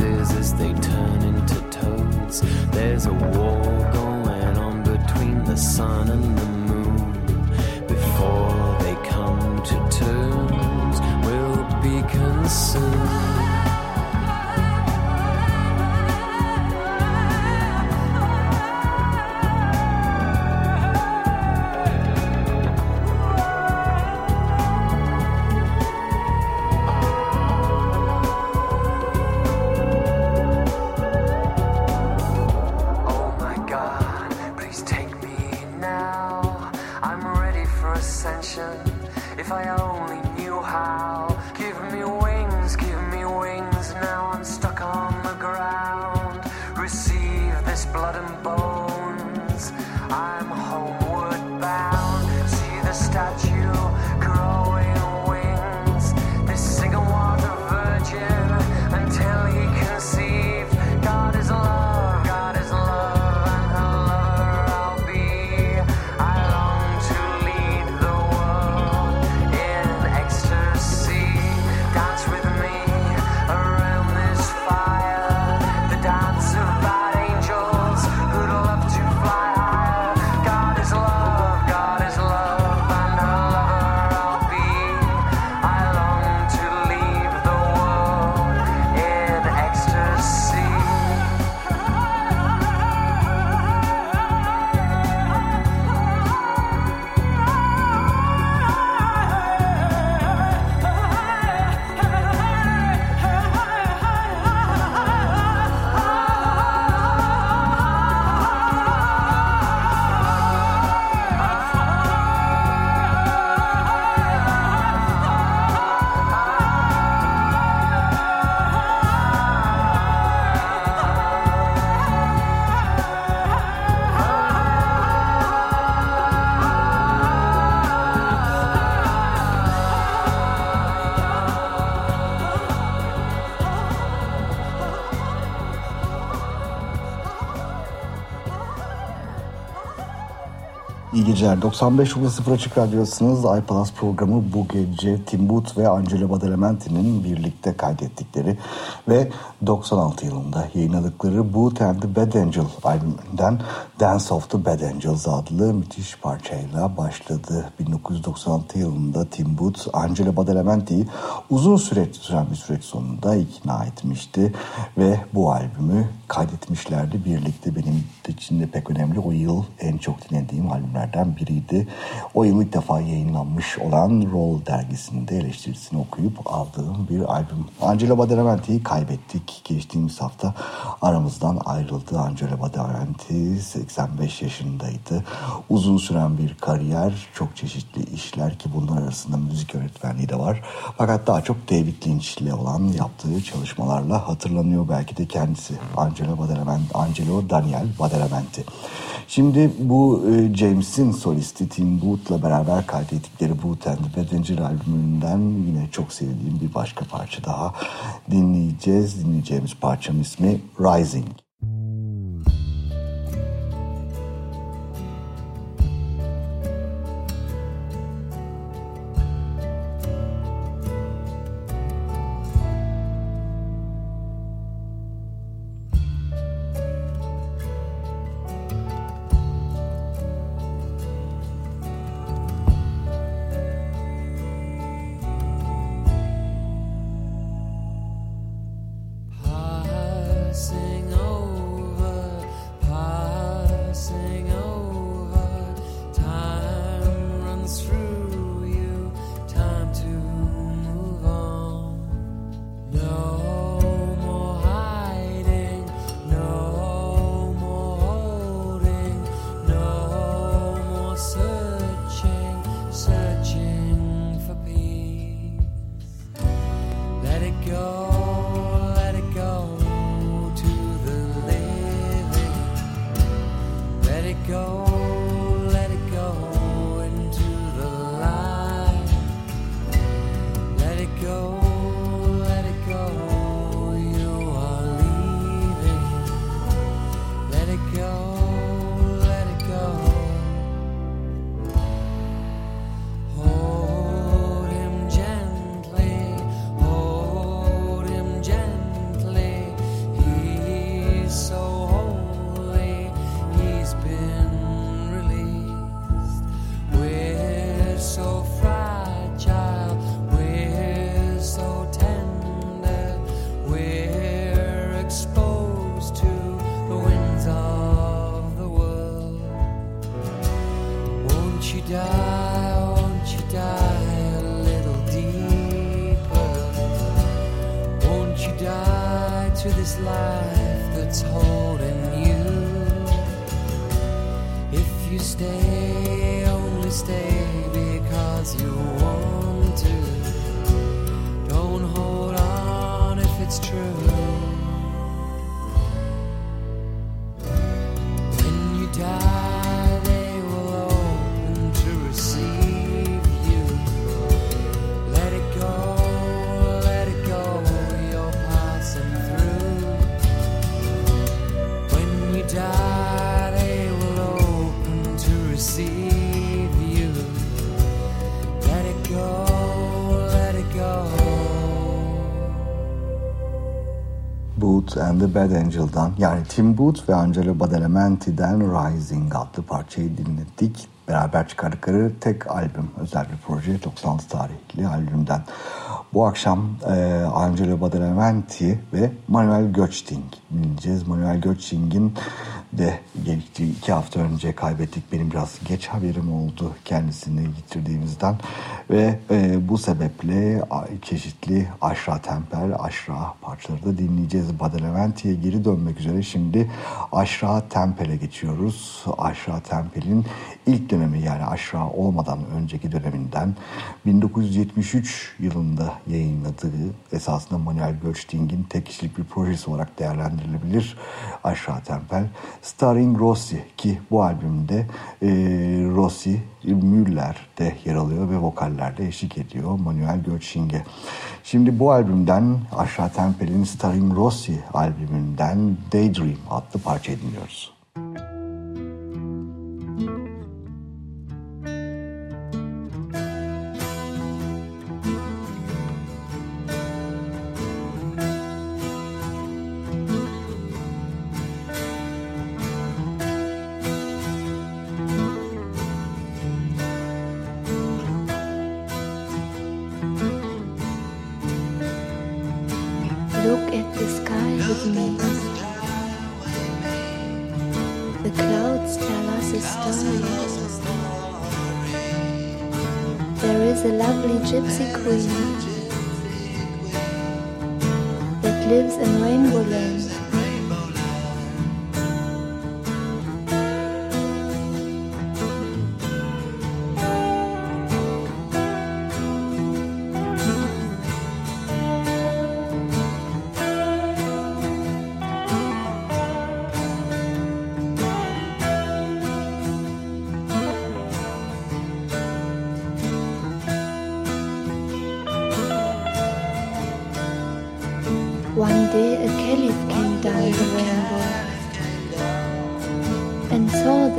as they turn into toads. There's a war going on between the sun and the moon. İyi geceler. 95.0 Açık Radyosu'nuz. iPlus programı bu gece Tim Booth ve Angelo Badalamenti'nin birlikte kaydettikleri ve 96 yılında yayınladıkları Booth and the Bad Angel albümünden Dance of the Bad Angels adlı müthiş parçayla başladı. 1996 yılında Tim Booth, Angelo Badalamenti'yi uzun süre süren bir süreç sonunda ikna etmişti ve bu albümü kaydetmişlerdi. Birlikte benim için de pek önemli o yıl en çok dinlediğim albümlerden biriydi. O yıl ilk defa yayınlanmış olan Roll dergisinde eleştirisini okuyup aldığım bir albüm. Angelo Badalamenti'yi kaybettik. Geçtiğimiz hafta aramızdan ayrıldı. Angelo Badalamenti 85 yaşındaydı. Uzun süren bir kariyer, çok çeşitli işler ki bunlar arasında müzik öğretmenliği de var. Fakat daha çok David Lynch ile olan yaptığı çalışmalarla hatırlanıyor belki de kendisi. Angelo Badalamenti, Angelo Daniel Badalamenti. Şimdi bu e, James'in solisti Tim Booth'la beraber kaydettikleri Booth and Bedenger albümünden yine çok sevdiğim bir başka parça daha dinleyeceğiz. Dinleyeceğimiz parçanın ismi Rising. Bad Angel'dan yani Tim Booth ve Angelo Badalamenti'den Rising adlı parçayı dinledik. Beraber çıkardıkları tek albüm, özel bir proje 96 tarihli albümden. Bu akşam e, Angelo Badalamenti ve Manuel Göçting dinleyeceğiz. Manuel Göçting'in de geçtiği iki hafta önce kaybettik. Benim biraz geç haberim oldu kendisini yitirdiğimizden. Ve e, bu sebeple çeşitli Aşra Temper, Aşra parçaları da dinleyeceğiz. Badalamenti'ye geri dönmek üzere şimdi Aşra Tempel'e geçiyoruz. Aşra Tempel'in ilk dönemi yani Aşra olmadan önceki döneminden 1973 yılında yayınladığı esasında Manuel Göçting'in tek kişilik bir projesi olarak değerlendirilebilir. Aşra Tempel Starring Rossi ki bu albümde e, Rossi Müller de yer alıyor ve vokallerde eşlik ediyor Manuel Göçing'e. Şimdi bu albümden Aşağı Tempel'in Starring Rossi albümünden Daydream adlı parçayı dinliyoruz.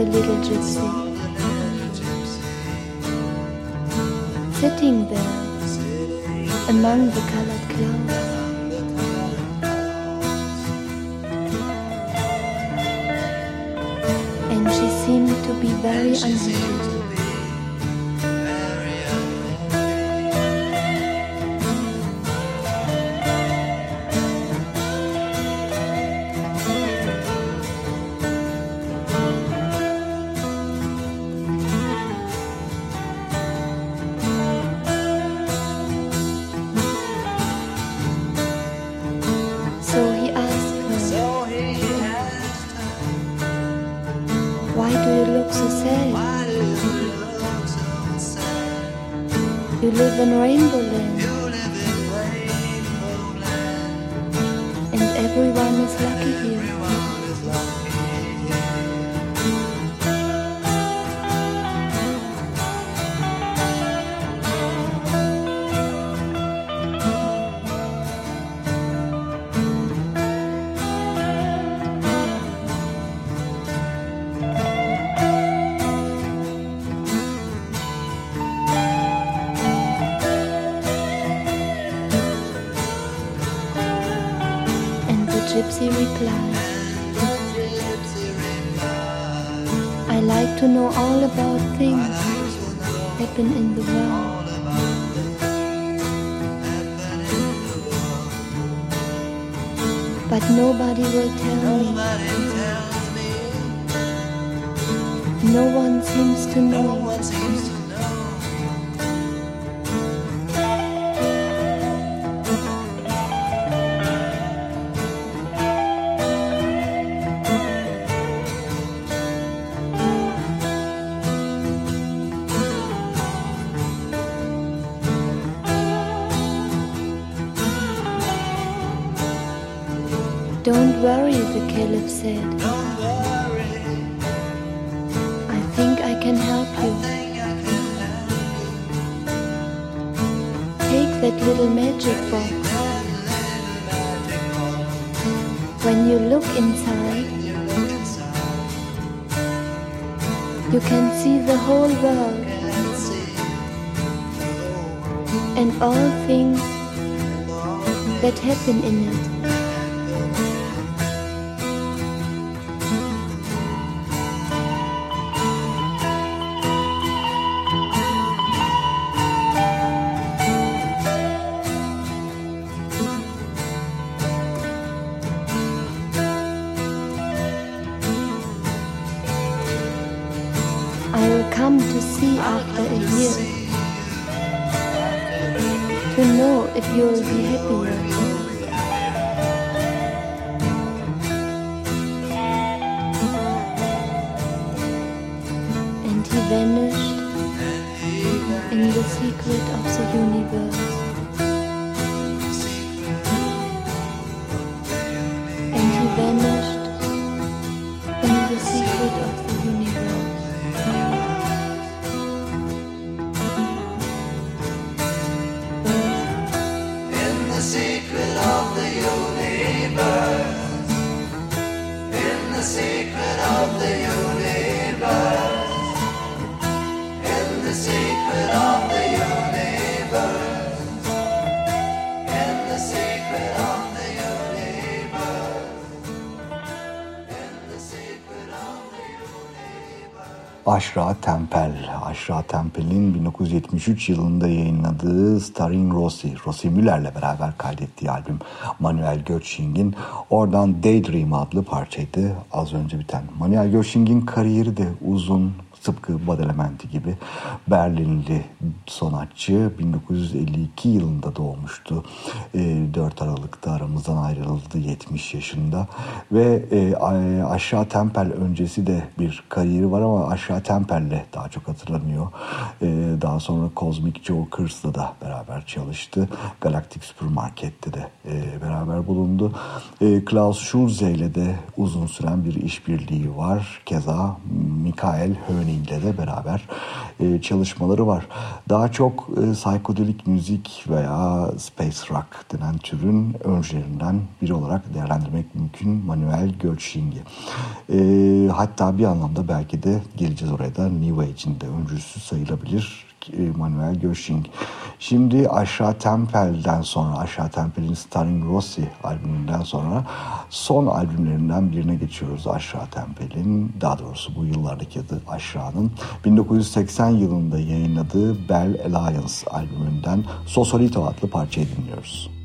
the little gypsy. Sitting there among the colored clouds. And she seemed to be very uneasy. good. worry, the Caliph said. Don't worry. I think I can help you. Can help you. Take that little magic box. When you look inside, you can see the whole world and all things that happen in it. secret of the universe, in the secret of Aşra Tempel. Aşra Tempel'in 1973 yılında yayınladığı Starring Rossi, Rossi Müller'le beraber kaydettiği albüm Manuel Götsching'in oradan Daydream adlı parçaydı az önce biten. Manuel Götsching'in kariyeri de uzun, Tıpkı Badalamenti gibi Berlinli sanatçı 1952 yılında doğmuştu. 4 ee, Aralık'ta aramızdan ayrıldı 70 yaşında ve e, Aşağı Tempel öncesi de bir kariyeri var ama Aşağı Tempel'le daha çok hatırlanıyor. Ee, daha sonra Cosmic Jokers'la da beraber çalıştı. Galactic Supermarket'te de e, beraber bulundu. Klaus Schulze ile de uzun süren bir işbirliği var. Keza Mikael Höning ile de beraber e, çalışmaları var. Daha çok e, psikodelik müzik veya space rock denen türün öncülerinden biri olarak değerlendirmek mümkün Manuel Götsching'i. E, hatta bir anlamda belki de geleceğiz oraya da New Age'in de öncüsü sayılabilir Manuel Gösching. Şimdi Aşağı Tempel'den sonra, Aşağı Tempel'in Starring Rossi albümünden sonra son albümlerinden birine geçiyoruz Aşağı Tempel'in. Daha doğrusu bu yıllardaki adı Aşağı'nın 1980 yılında yayınladığı Bell Alliance albümünden Sosolito adlı parçayı dinliyoruz.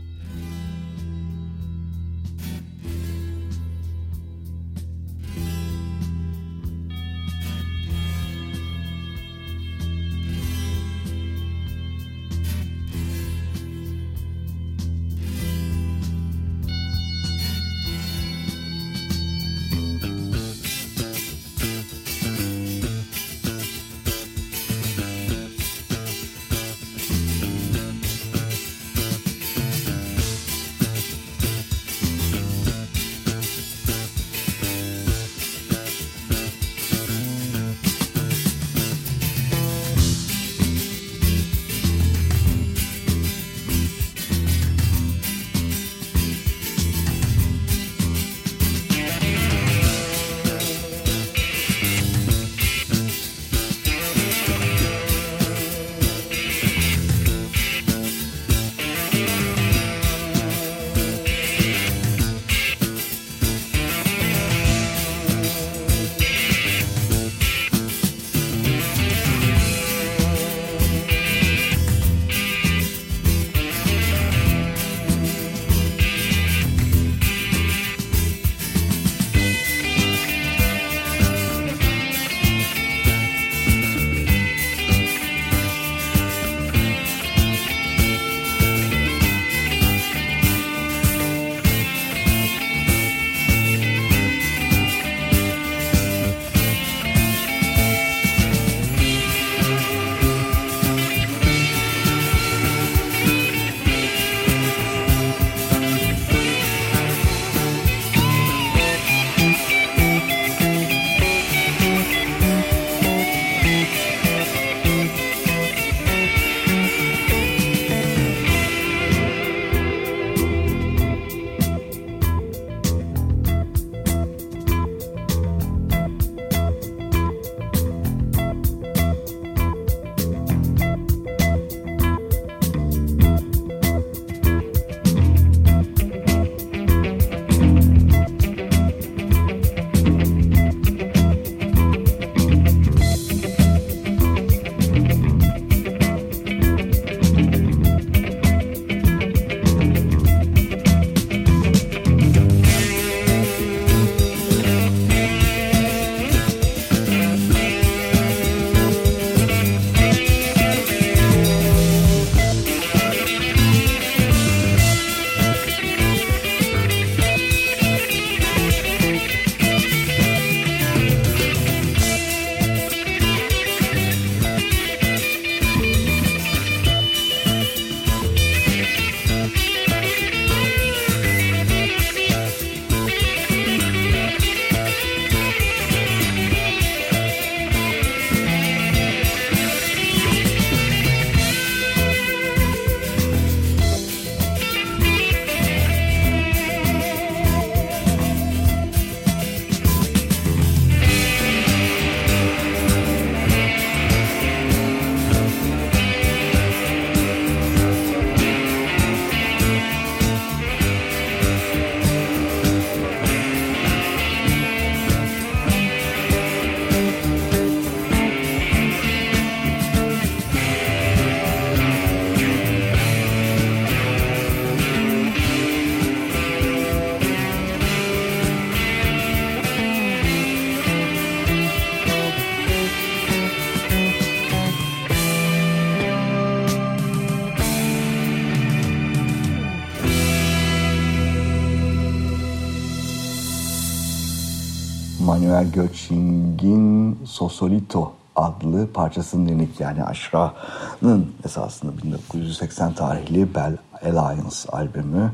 Manuel Göçing'in Sosolito adlı parçasını dinledik. Yani Aşra'nın esasında 1980 tarihli Bell Alliance albümü.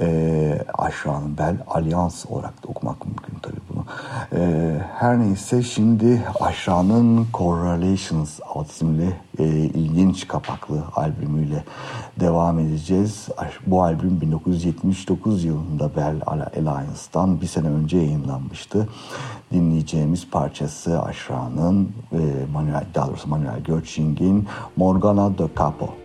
E, Aşra'nın Bell Alliance olarak da okumak mümkün tabii bunu. E, her neyse şimdi Aşra'nın Correlations isimli e, ilginç kapaklı albümüyle devam edeceğiz. Bu albüm 1979 yılında Bell Alliance'dan bir sene önce yayınlanmıştı. Dinleyeceğimiz parçası Aşra'nın e, Manuel, daha doğrusu Manuel Göçing'in Morgana de Capo.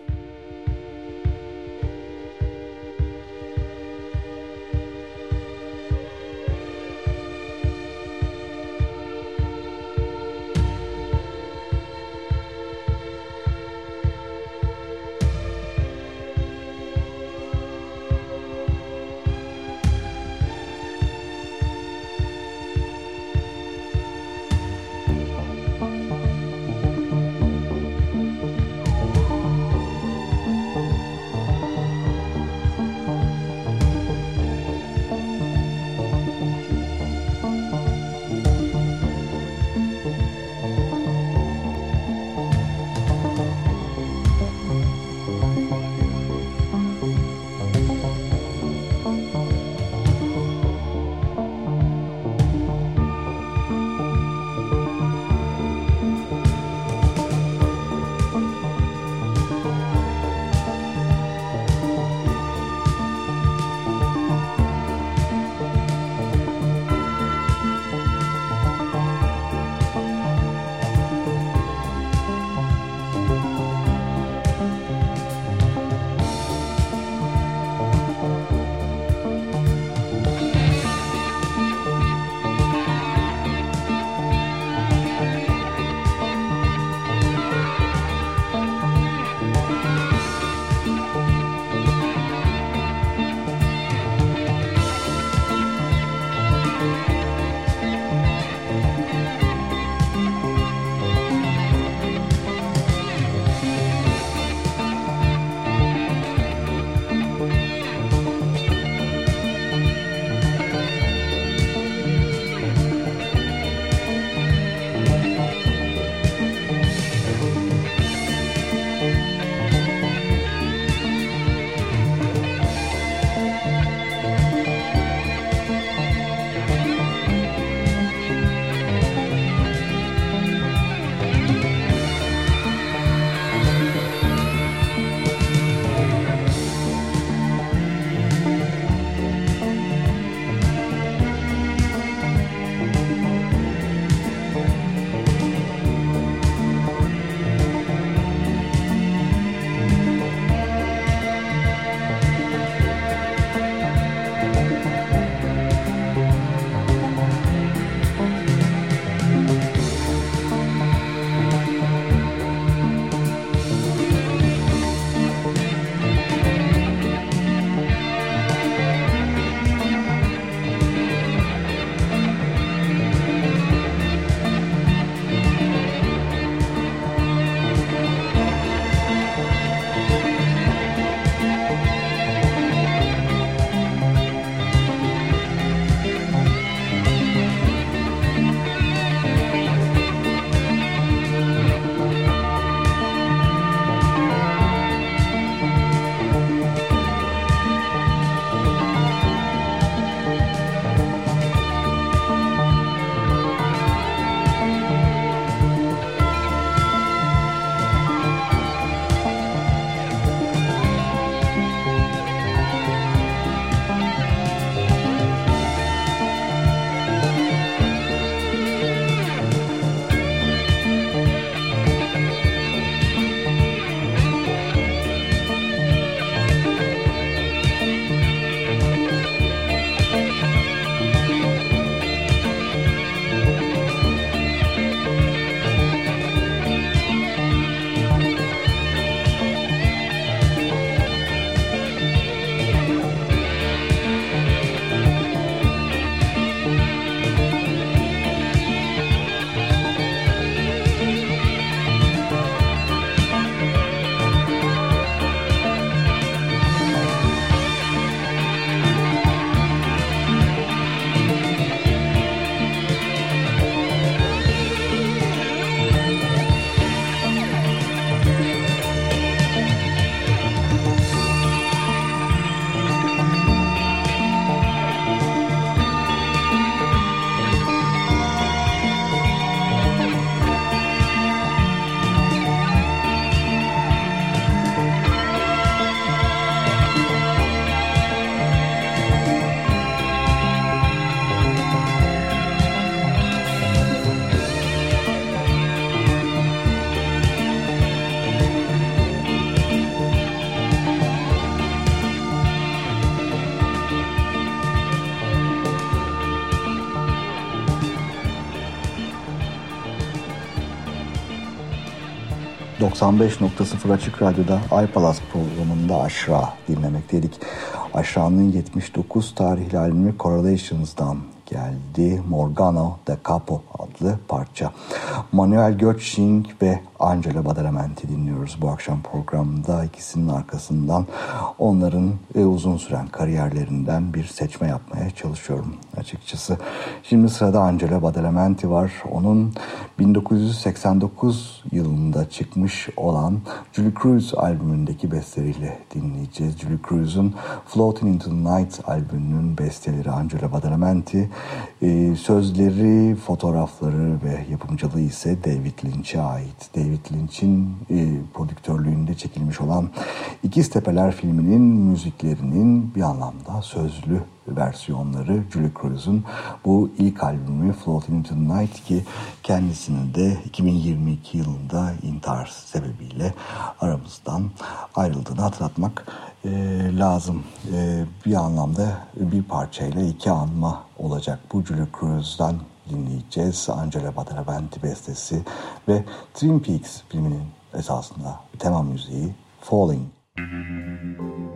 95.0 Açık Radyo'da iPalaz programında Aşra dinlemekteydik. Aşra'nın 79 tarihli albümü Correlations'dan geldi. Morgano da Capo adlı parça. Manuel Götzing ve Angela Badalamenti dinliyoruz bu akşam programda. ikisinin arkasından onların e, uzun süren kariyerlerinden bir seçme yapmaya çalışıyorum açıkçası. Şimdi sırada Angela Badalamenti var. Onun 1989 yılında çıkmış olan Julie Cruz albümündeki besteleriyle dinleyeceğiz. Julie Cruz'un Floating into the Night albümünün besteleri Angela Badalamenti e, sözleri, fotoğrafları ve yapımcılığı ise David Lynch'e ait. David Lynch'in e, prodüktörlüğünde çekilmiş olan İkiz Tepeler filminin müziklerinin bir anlamda sözlü versiyonları Julie Cruz'un bu ilk albümü Floating into the Night ki kendisinin de 2022 yılında intihar sebebiyle aramızdan ayrıldığını hatırlatmak e, lazım. E, bir anlamda bir parçayla iki anma olacak. Bu Julie Cruz'dan dinleyeceğiz. Angela Badalamenti bestesi ve Twin Peaks filminin esasında tema müziği Falling. Müzik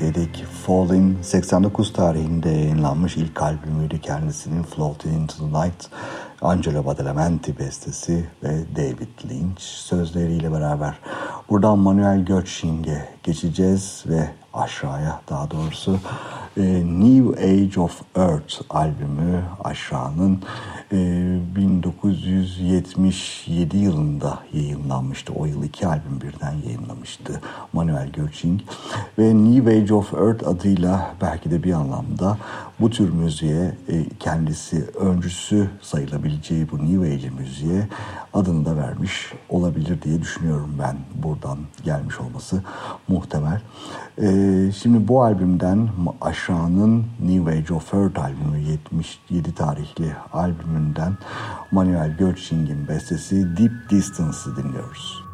Dinlemekteydik. Falling 89 tarihinde yayınlanmış ilk albümüydü kendisinin Floating Into the Night. Angelo Badalamenti bestesi ve David Lynch sözleriyle beraber. Buradan Manuel Götsching'e geçeceğiz ve aşağıya daha doğrusu e, New Age of Earth albümü aşağının 1977 yılında yayınlanmıştı. O yıl iki albüm birden yayınlamıştı Manuel Götsching ve New Age of Earth adıyla belki de bir anlamda bu tür müziğe e, kendisi öncüsü sayılabileceği bu New Age müziğe adını da vermiş olabilir diye düşünüyorum ben buradan gelmiş olması muhtemel. Ee, şimdi bu albümden aşağının New Age of Earth albümü 77 tarihli albümünden Manuel Götsching'in bestesi Deep Distance'ı dinliyoruz.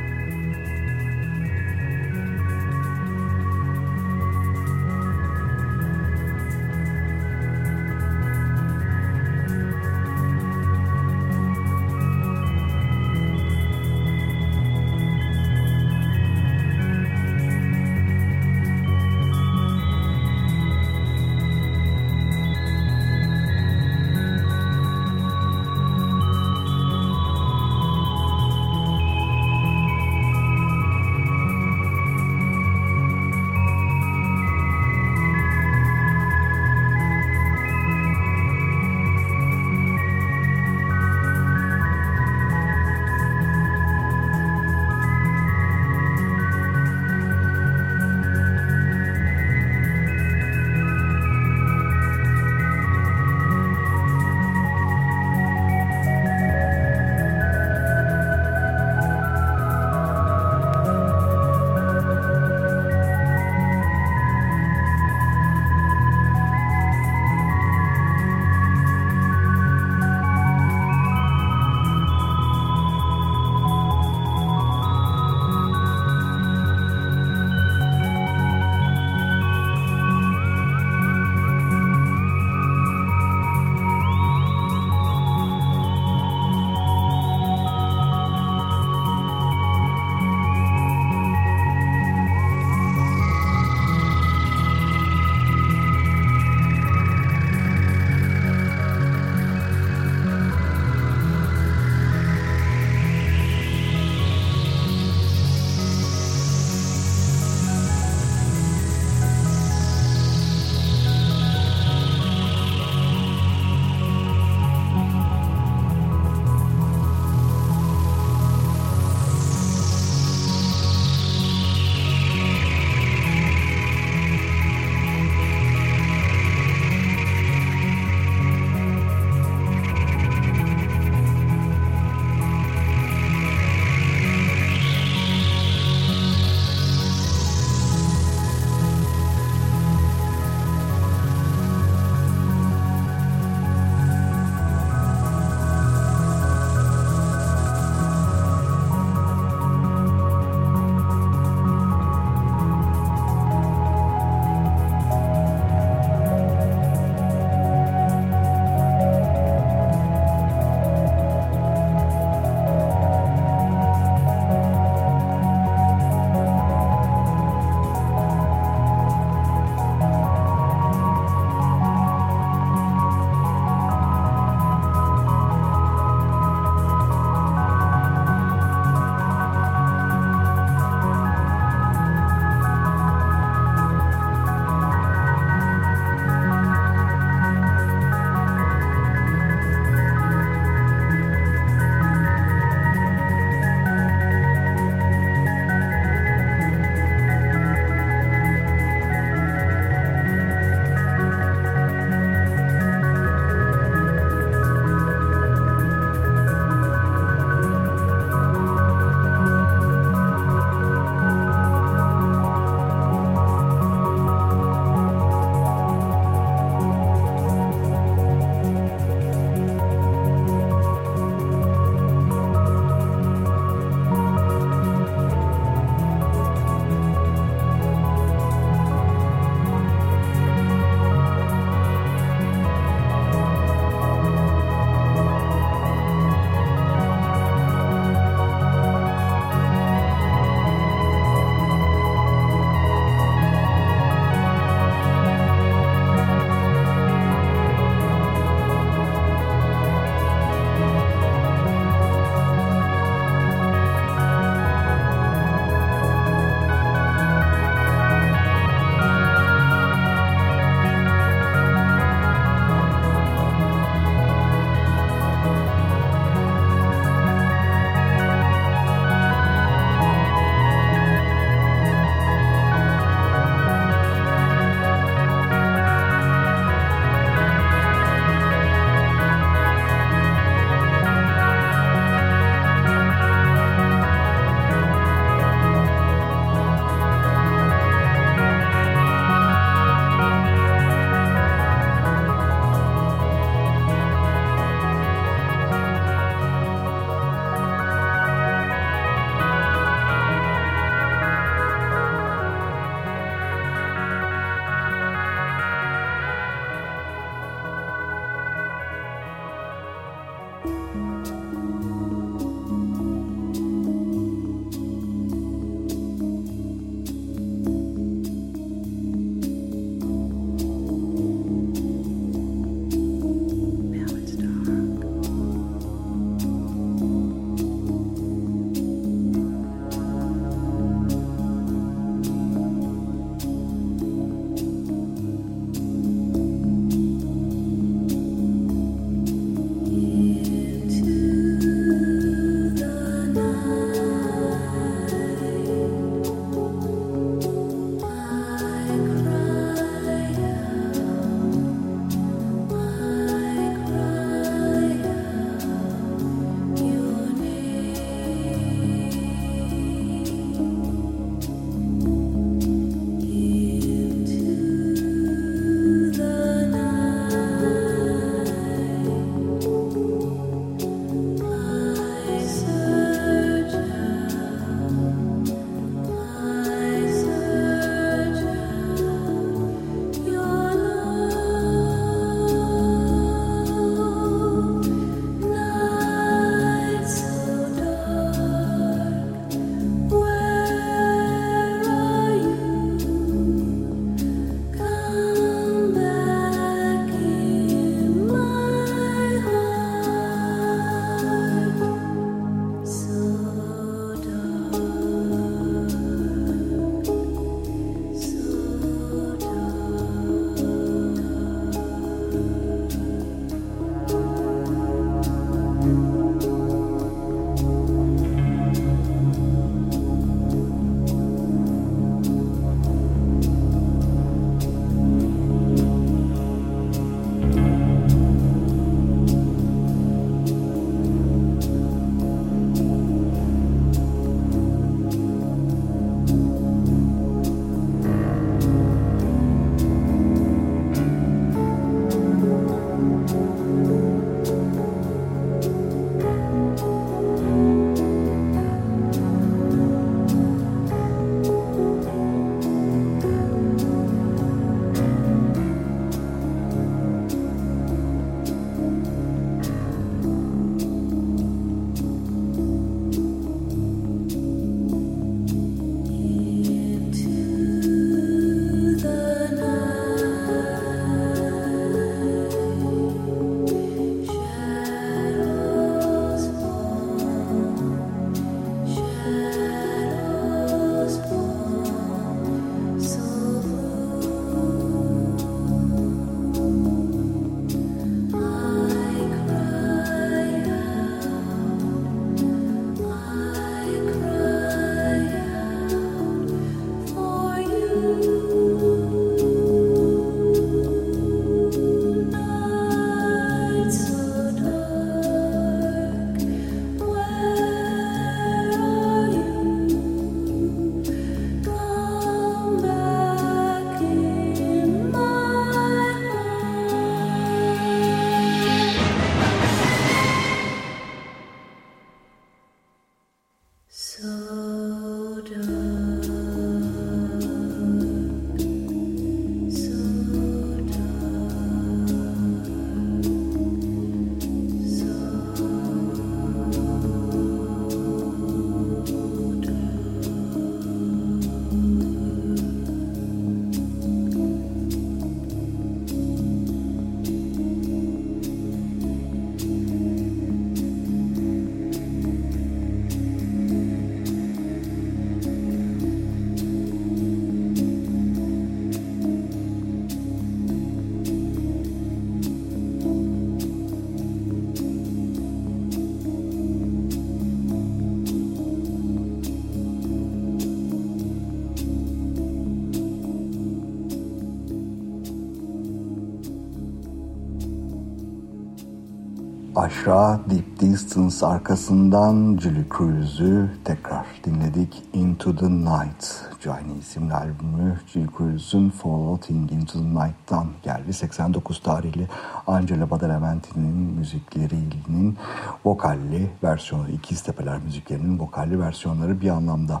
Aşağı Deep Distance arkasından Julie Cruise'ü tekrar dinledik. Into the Night. Johnny isimli albümü Julie Cruise'un Floating Into the Night'tan geldi. 89 tarihli Angela Badalamenti'nin müziklerinin vokalli versiyonu. İkiz Tepeler müziklerinin vokalli versiyonları bir anlamda.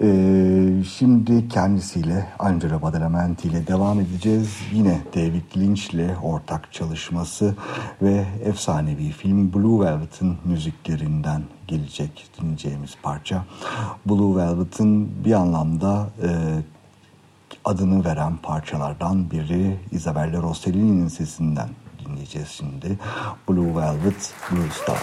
Ee, şimdi kendisiyle Angela Badalamenti ile devam edeceğiz. Yine David Lynch ile ortak çalışması ve efsanevi film Blue Velvet'in müziklerinden gelecek dinleyeceğimiz parça. Blue Velvet'in bir anlamda e, adını veren parçalardan biri Isabella Rossellini'nin sesinden dinleyeceğiz şimdi. Blue Velvet Blue Star.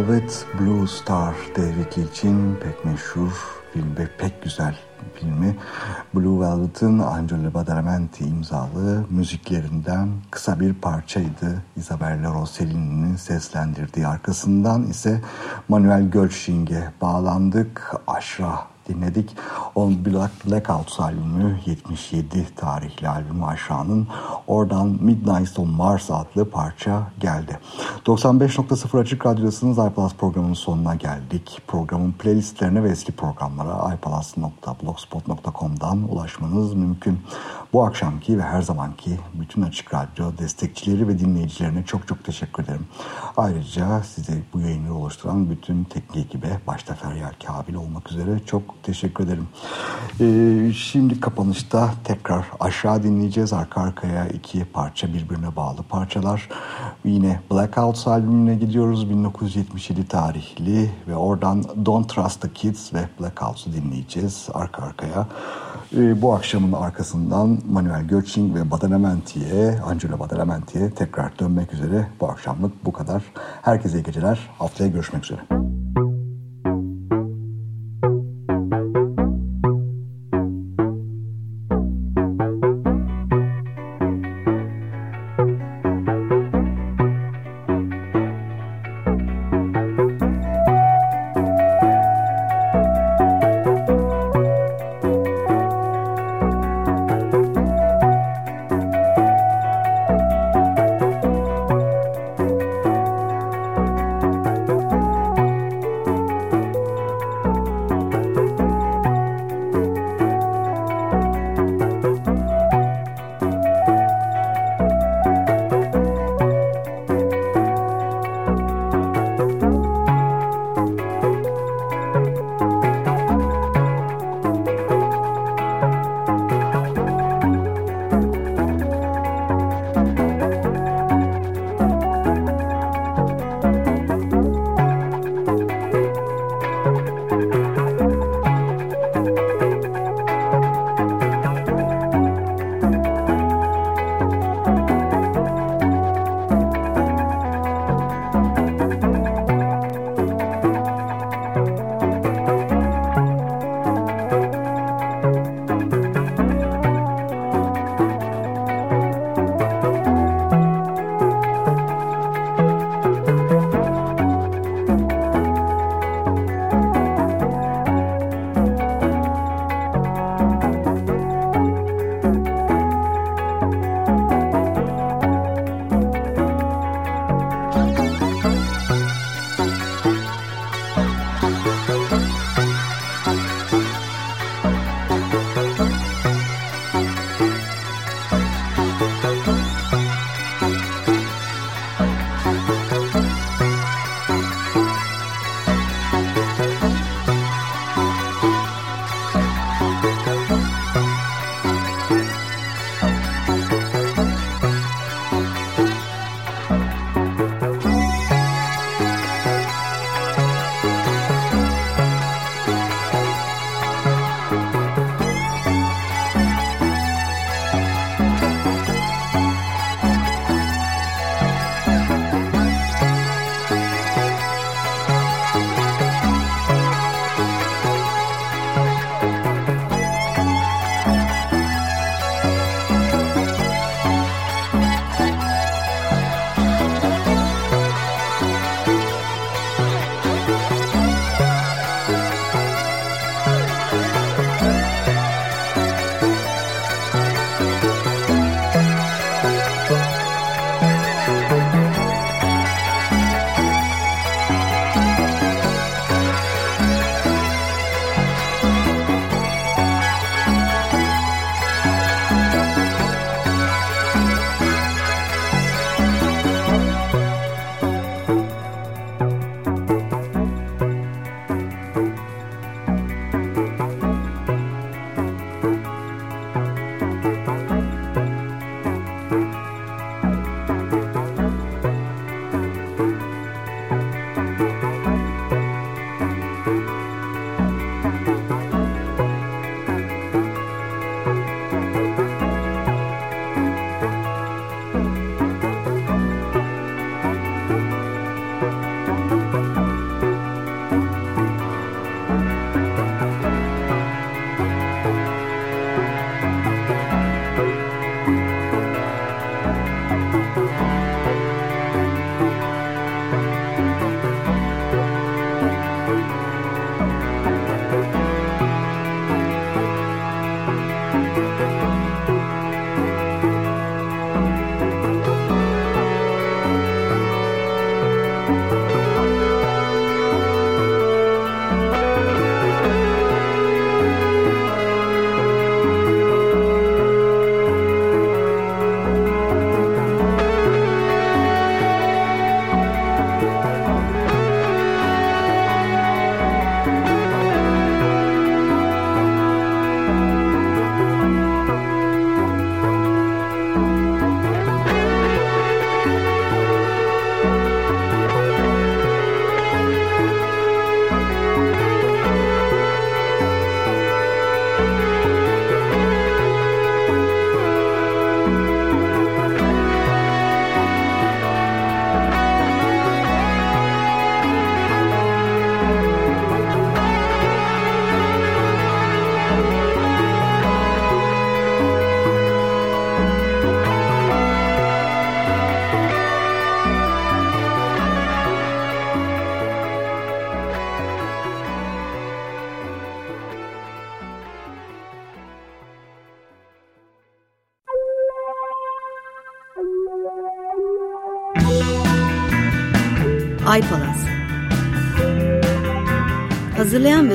Velvet, Blue Star David Leitch'in pek meşhur film ve pek güzel filmi Blue Velvet'ın Angelo Badalamenti imzalı müziklerinden kısa bir parçaydı. Isabella Rossellini'nin seslendirdiği arkasından ise Manuel Gölsching'e bağlandık. Aşra dinledik. On Black Blackout albümü 77 tarihli albümü Aşağı'nın oradan Midnight on Mars adlı parça geldi. 95.0 Açık Radyosu'nun iPlus programının sonuna geldik. Programın playlistlerine ve eski programlara iPlus.blogspot.com'dan ulaşmanız mümkün. Bu akşamki ve her zamanki bütün Açık Radyo destekçileri ve dinleyicilerine çok çok teşekkür ederim. Ayrıca size bu yayını oluşturan bütün teknik ekibe başta Feryal Kabil olmak üzere çok teşekkür ederim. Ee, şimdi kapanışta tekrar aşağı dinleyeceğiz. Arka arkaya iki parça birbirine bağlı parçalar. Yine Blackouts albümüne gidiyoruz. 1977 tarihli ve oradan Don't Trust the Kids ve Blackouts'u dinleyeceğiz arka arkaya. Ee, bu akşamın arkasından Manuel Göçing ve Badalamenti'ye, Angelo Badalamenti'ye tekrar dönmek üzere. Bu akşamlık bu kadar. Herkese iyi geceler. Haftaya görüşmek üzere. Aypalas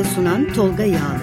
sunan Tolga Yağlı